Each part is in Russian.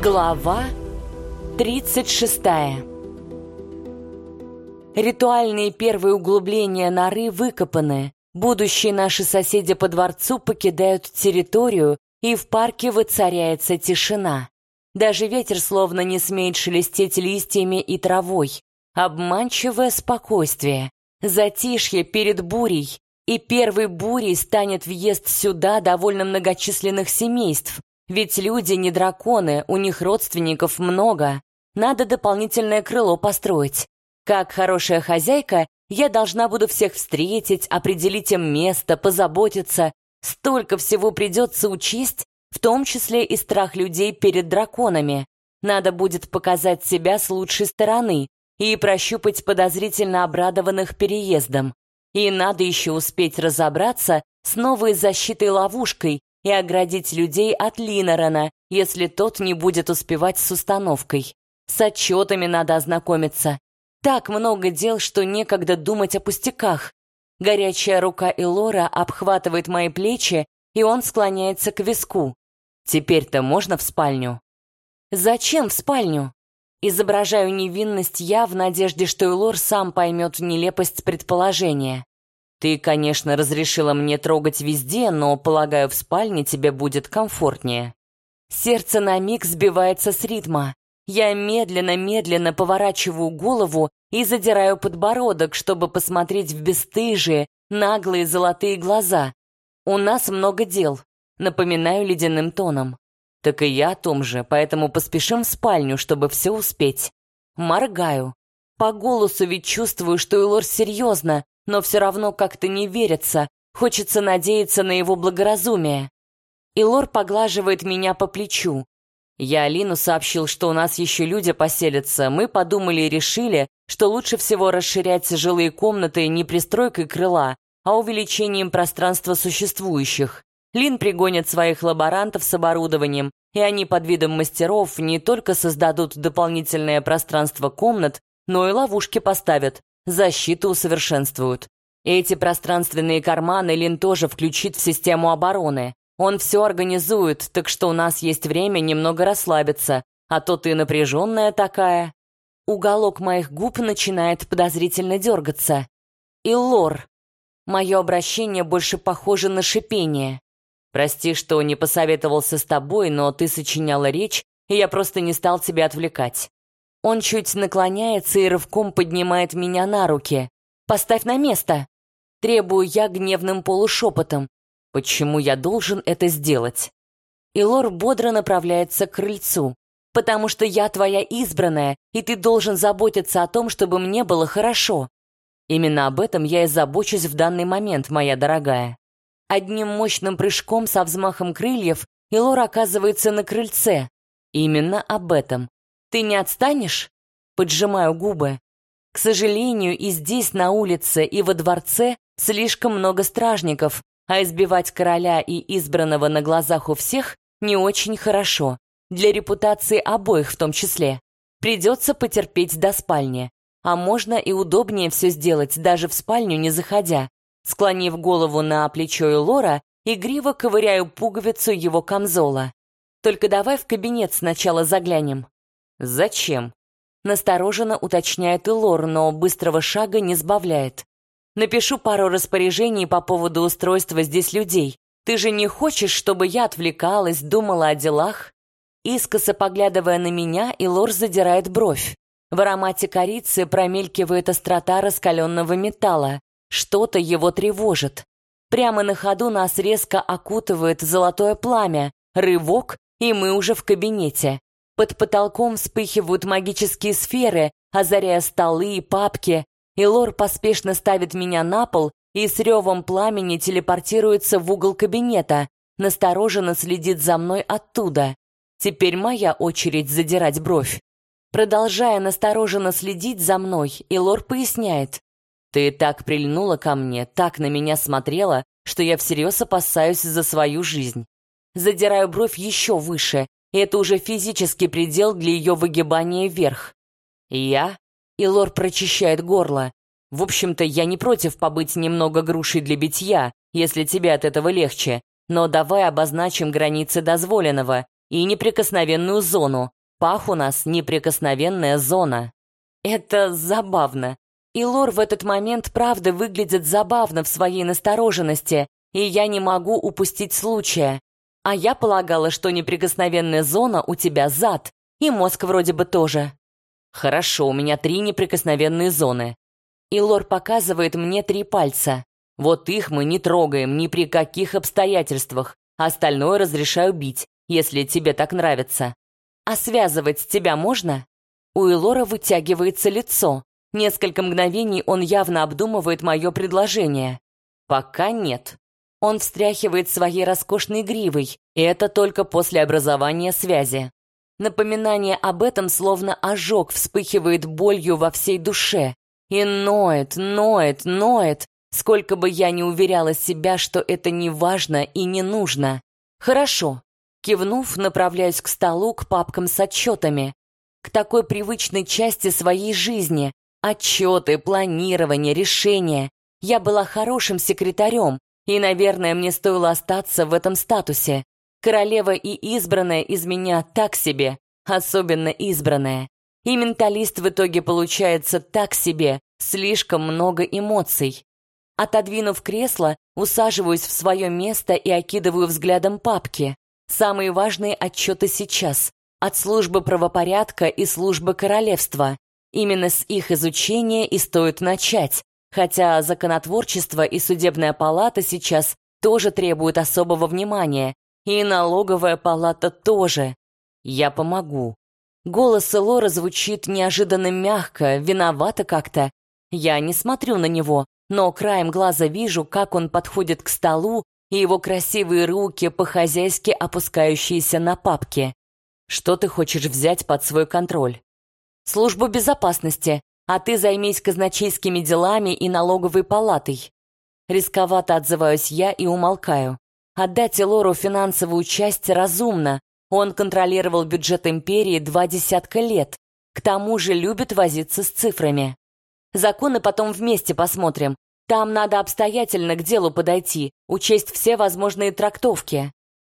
Глава 36 Ритуальные первые углубления норы выкопаны. Будущие наши соседи по дворцу покидают территорию, и в парке воцаряется тишина. Даже ветер словно не смеет шелестеть листьями и травой. Обманчивое спокойствие. Затишье перед бурей. И первой бурей станет въезд сюда довольно многочисленных семейств, ведь люди не драконы, у них родственников много. Надо дополнительное крыло построить. Как хорошая хозяйка, я должна буду всех встретить, определить им место, позаботиться. Столько всего придется учесть, в том числе и страх людей перед драконами. Надо будет показать себя с лучшей стороны и прощупать подозрительно обрадованных переездом. И надо еще успеть разобраться с новой защитой-ловушкой, и оградить людей от Линорена, если тот не будет успевать с установкой. С отчетами надо ознакомиться. Так много дел, что некогда думать о пустяках. Горячая рука Элора обхватывает мои плечи, и он склоняется к виску. Теперь-то можно в спальню? Зачем в спальню? Изображаю невинность я в надежде, что Элор сам поймет нелепость предположения. Ты, конечно, разрешила мне трогать везде, но, полагаю, в спальне тебе будет комфортнее. Сердце на миг сбивается с ритма. Я медленно-медленно поворачиваю голову и задираю подбородок, чтобы посмотреть в бесстыжие, наглые золотые глаза. У нас много дел, напоминаю ледяным тоном. Так и я о том же, поэтому поспешим в спальню, чтобы все успеть. Моргаю. По голосу ведь чувствую, что Элор серьезно, но все равно как-то не верится, хочется надеяться на его благоразумие. И Лор поглаживает меня по плечу. Я Алину сообщил, что у нас еще люди поселятся. Мы подумали и решили, что лучше всего расширять жилые комнаты не пристройкой крыла, а увеличением пространства существующих. Лин пригонит своих лаборантов с оборудованием, и они под видом мастеров не только создадут дополнительное пространство комнат, но и ловушки поставят защиту усовершенствуют. Эти пространственные карманы Лин тоже включит в систему обороны. Он все организует, так что у нас есть время немного расслабиться, а то ты напряженная такая. Уголок моих губ начинает подозрительно дергаться. И лор. Мое обращение больше похоже на шипение. Прости, что не посоветовался с тобой, но ты сочиняла речь, и я просто не стал тебя отвлекать. Он чуть наклоняется и рывком поднимает меня на руки. «Поставь на место!» Требую я гневным полушепотом. Почему я должен это сделать? И Лор бодро направляется к крыльцу. «Потому что я твоя избранная, и ты должен заботиться о том, чтобы мне было хорошо». Именно об этом я и забочусь в данный момент, моя дорогая. Одним мощным прыжком со взмахом крыльев Илор оказывается на крыльце. Именно об этом. Ты не отстанешь? Поджимаю губы. К сожалению, и здесь, на улице, и во дворце слишком много стражников, а избивать короля и избранного на глазах у всех не очень хорошо. Для репутации обоих в том числе. Придется потерпеть до спальни. А можно и удобнее все сделать, даже в спальню не заходя. Склонив голову на плечо Элора, игриво ковыряю пуговицу его камзола. Только давай в кабинет сначала заглянем. «Зачем?» Настороженно уточняет Илор, но быстрого шага не сбавляет. «Напишу пару распоряжений по поводу устройства здесь людей. Ты же не хочешь, чтобы я отвлекалась, думала о делах?» Искоса поглядывая на меня, Илор задирает бровь. В аромате корицы промелькивает острота раскаленного металла. Что-то его тревожит. Прямо на ходу нас резко окутывает золотое пламя. Рывок, и мы уже в кабинете. Под потолком вспыхивают магические сферы, озаряя столы и папки, и Лор поспешно ставит меня на пол и с ревом пламени телепортируется в угол кабинета, настороженно следит за мной оттуда. Теперь моя очередь задирать бровь. Продолжая настороженно следить за мной, Илор поясняет. «Ты так прильнула ко мне, так на меня смотрела, что я всерьез опасаюсь за свою жизнь». Задираю бровь еще выше, это уже физический предел для ее выгибания вверх. Я? И Лор прочищает горло. В общем-то, я не против побыть немного грушей для битья, если тебе от этого легче, но давай обозначим границы дозволенного. и неприкосновенную зону. Пах у нас неприкосновенная зона. Это забавно. И Лор в этот момент правда выглядит забавно в своей настороженности, и я не могу упустить случая. А я полагала, что неприкосновенная зона у тебя зад, и мозг вроде бы тоже. Хорошо, у меня три неприкосновенные зоны. И Лор показывает мне три пальца. Вот их мы не трогаем ни при каких обстоятельствах. Остальное разрешаю бить, если тебе так нравится. А связывать тебя можно? У Элора вытягивается лицо. Несколько мгновений он явно обдумывает мое предложение. Пока нет. Он встряхивает своей роскошной гривой, и это только после образования связи. Напоминание об этом словно ожог вспыхивает болью во всей душе. И ноет, ноет, ноет, сколько бы я ни уверяла себя, что это не важно и не нужно. Хорошо. Кивнув, направляюсь к столу, к папкам с отчетами. К такой привычной части своей жизни. Отчеты, планирование, решения. Я была хорошим секретарем, и, наверное, мне стоило остаться в этом статусе. Королева и избранная из меня так себе, особенно избранная. И менталист в итоге получается так себе, слишком много эмоций. Отодвинув кресло, усаживаюсь в свое место и окидываю взглядом папки. Самые важные отчеты сейчас. От службы правопорядка и службы королевства. Именно с их изучения и стоит начать. Хотя законотворчество и судебная палата сейчас тоже требуют особого внимания. И налоговая палата тоже. Я помогу. Голос Лора звучит неожиданно мягко, виновато как-то. Я не смотрю на него, но краем глаза вижу, как он подходит к столу, и его красивые руки по-хозяйски опускающиеся на папки. Что ты хочешь взять под свой контроль? Службу безопасности, а ты займись казначейскими делами и налоговой палатой. Рисковато отзываюсь я и умолкаю. Отдать Лору финансовую часть разумно, он контролировал бюджет империи два десятка лет. К тому же любит возиться с цифрами. Законы потом вместе посмотрим. Там надо обстоятельно к делу подойти, учесть все возможные трактовки.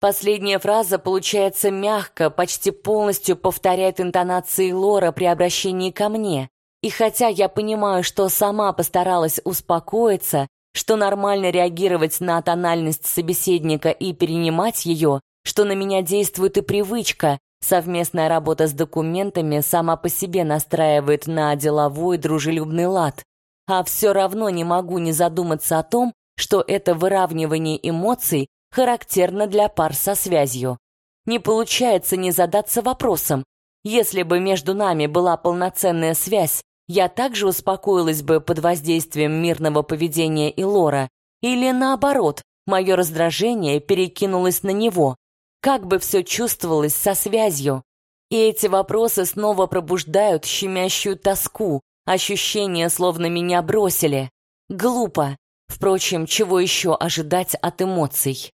Последняя фраза получается мягко, почти полностью повторяет интонации Лора при обращении ко мне. И хотя я понимаю, что сама постаралась успокоиться, что нормально реагировать на тональность собеседника и перенимать ее, что на меня действует и привычка. Совместная работа с документами сама по себе настраивает на деловой дружелюбный лад. А все равно не могу не задуматься о том, что это выравнивание эмоций характерно для пар со связью. Не получается не задаться вопросом, если бы между нами была полноценная связь, я также успокоилась бы под воздействием мирного поведения Илора, или наоборот, мое раздражение перекинулось на него, как бы все чувствовалось со связью? И эти вопросы снова пробуждают щемящую тоску, ощущение, словно меня бросили. Глупо. Впрочем, чего еще ожидать от эмоций?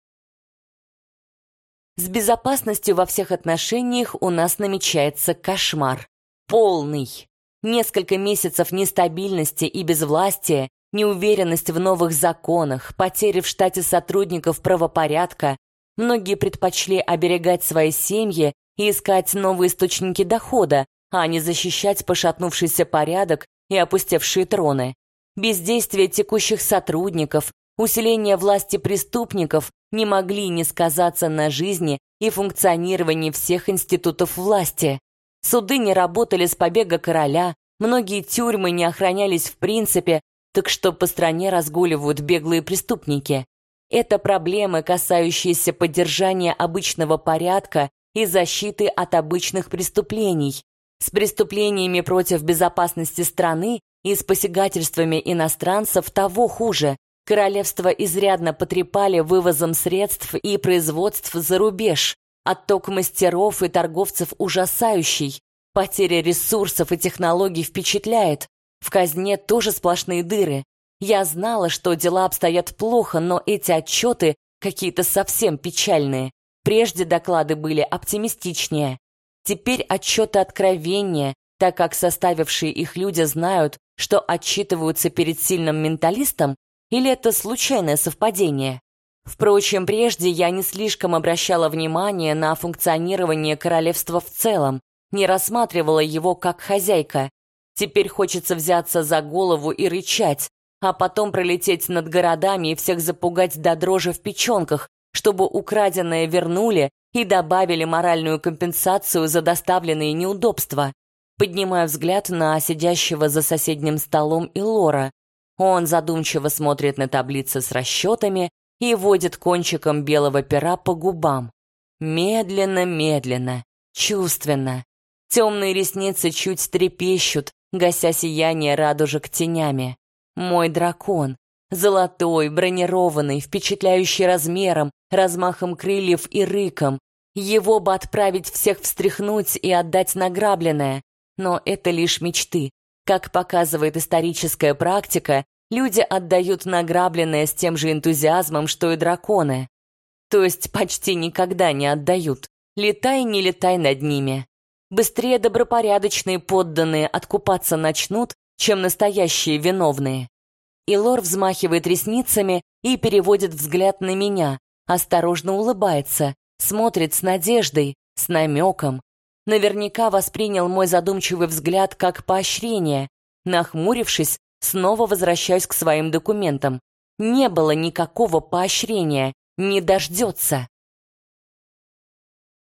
С безопасностью во всех отношениях у нас намечается кошмар. Полный. Несколько месяцев нестабильности и безвластия, неуверенность в новых законах, потери в штате сотрудников правопорядка, Многие предпочли оберегать свои семьи и искать новые источники дохода, а не защищать пошатнувшийся порядок и опустевшие троны. Бездействие текущих сотрудников, усиление власти преступников не могли не сказаться на жизни и функционировании всех институтов власти. Суды не работали с побега короля, многие тюрьмы не охранялись в принципе, так что по стране разгуливают беглые преступники. Это проблемы, касающиеся поддержания обычного порядка и защиты от обычных преступлений. С преступлениями против безопасности страны и с посягательствами иностранцев того хуже. Королевство изрядно потрепали вывозом средств и производств за рубеж. Отток мастеров и торговцев ужасающий. Потеря ресурсов и технологий впечатляет. В казне тоже сплошные дыры. Я знала, что дела обстоят плохо, но эти отчеты какие-то совсем печальные. Прежде доклады были оптимистичнее. Теперь отчеты откровения, так как составившие их люди знают, что отчитываются перед сильным менталистом, или это случайное совпадение? Впрочем, прежде я не слишком обращала внимание на функционирование королевства в целом, не рассматривала его как хозяйка. Теперь хочется взяться за голову и рычать, а потом пролететь над городами и всех запугать до дрожи в печенках, чтобы украденное вернули и добавили моральную компенсацию за доставленные неудобства. Поднимаю взгляд на сидящего за соседним столом Илора. Он задумчиво смотрит на таблицы с расчетами и водит кончиком белого пера по губам. Медленно-медленно, чувственно. Темные ресницы чуть трепещут, гася сияние радужек тенями. Мой дракон. Золотой, бронированный, впечатляющий размером, размахом крыльев и рыком. Его бы отправить всех встряхнуть и отдать награбленное. Но это лишь мечты. Как показывает историческая практика, люди отдают награбленное с тем же энтузиазмом, что и драконы. То есть почти никогда не отдают. Летай, не летай над ними. Быстрее добропорядочные подданные откупаться начнут, чем настоящие виновные. И Лор взмахивает ресницами и переводит взгляд на меня, осторожно улыбается, смотрит с надеждой, с намеком. Наверняка воспринял мой задумчивый взгляд как поощрение. Нахмурившись, снова возвращаюсь к своим документам. Не было никакого поощрения, не дождется.